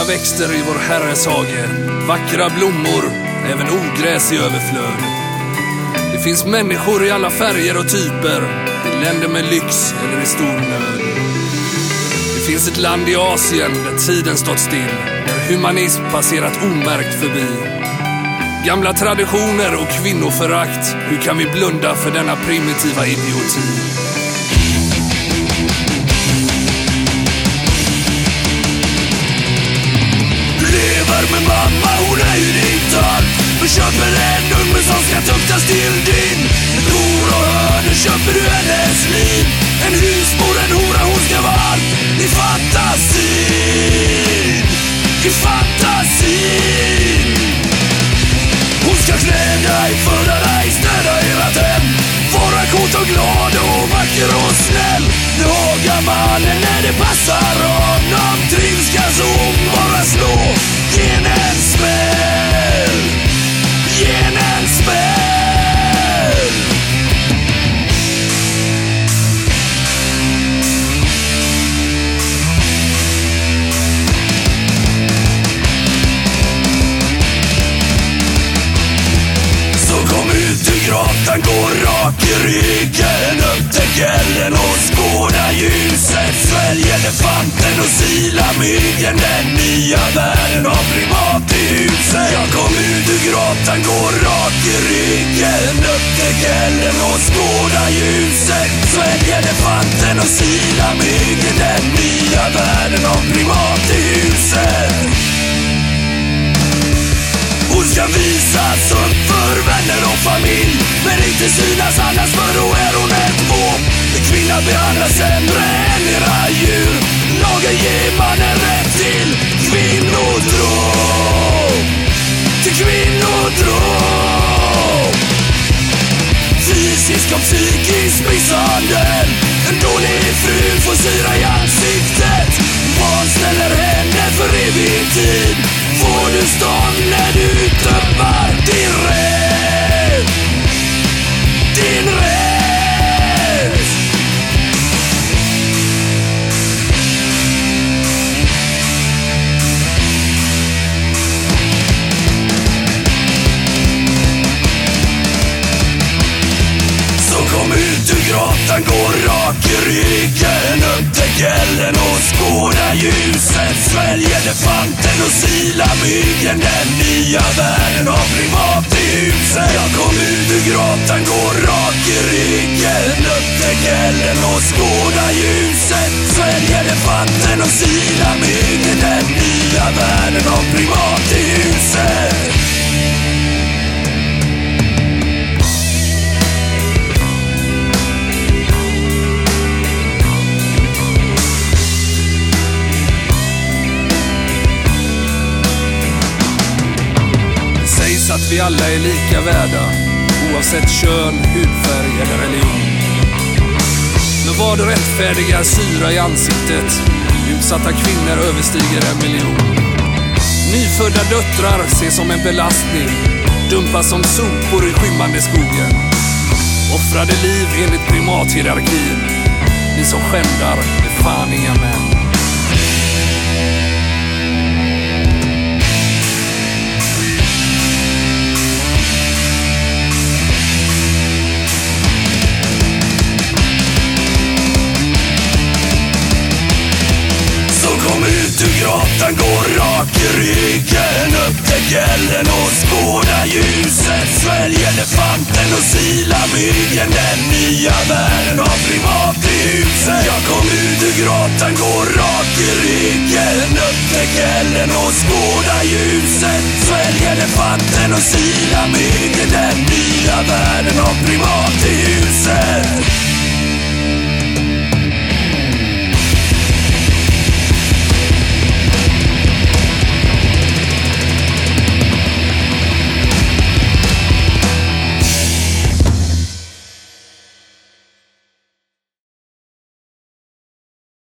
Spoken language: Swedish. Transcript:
växter i vår Herres hage. Vackra blommor, även ogräs i överflöd. Det finns människor i alla färger och typer. I länder med lyx eller i stor nöd. Det finns ett land i Asien där tiden stått still. Där humanism passerat omärkt förbi. Gamla traditioner och kvinnoförakt. Hur kan vi blunda för denna primitiva idioti? Mamma, hon är ju din tant Du köper en unge som ska tuktas till din. Kor och hönor köper du hennes liv. En husmor, en hora, hon ska vara allt i fantasin. I fantasin. Hon ska klä dig, föda dig, städa ert hem Vara kåt och glad och vacker och snäll. Nu hagar mannen när det passar honom. Trivs Trilskas hon bara slå. Rak upptäcker den och skåda ljuset Svälj elefanten och sila myggen. Den nya världen av primat i huset. Jag kom ut ur grottan, gå rak i ryggen. Upptäcker elden och skåda ljuset Svälj elefanten och sila myggen. Den nya världen av primat i huset hon ska visas upp för vänner och familj. Men inte synas annars för då är hon ett våp Kvinna behandlas sämre än era djur. Lagen ger mannen rätt till kvinnodråp Till kvinnodråp Fysisk och psykisk misshandel. En dålig fru får syra i ansiktet. Vanställer henne för evig tid. Får du stånd ut går rak i ryggen Upptäck elden och skåda ljuset. Svälj elefanten och sila myggen. Den nya världen av primat i huset. Jag kom ut ur grottan, gå rak i ryggen Upptäck elden och skåda ljuset. Svälj elefanten och sila myggen. Den nya världen av primat vi alla är lika värda, oavsett kön, hudfärg eller religion. Men vad rättfärdigar syra i ansiktet? Utsatta kvinnor överstiger en miljon. Nyfödda döttrar ses som en belastning, dumpas som sopor i skymmande skogen. Offrade liv enligt primathierarkin. Ni som skändar är fan inga män. Ur går gå rak i ryggen Upptäck elden och skåda ljuset. Svälj elefanten och sila myggen. Den nya världen av primat i huset. Jag kom ut ur grottan, gå rak i ryggen Upptäck elden och skåda ljuset. Svälj elefanten och sila myggen. Den nya världen av primat i huset.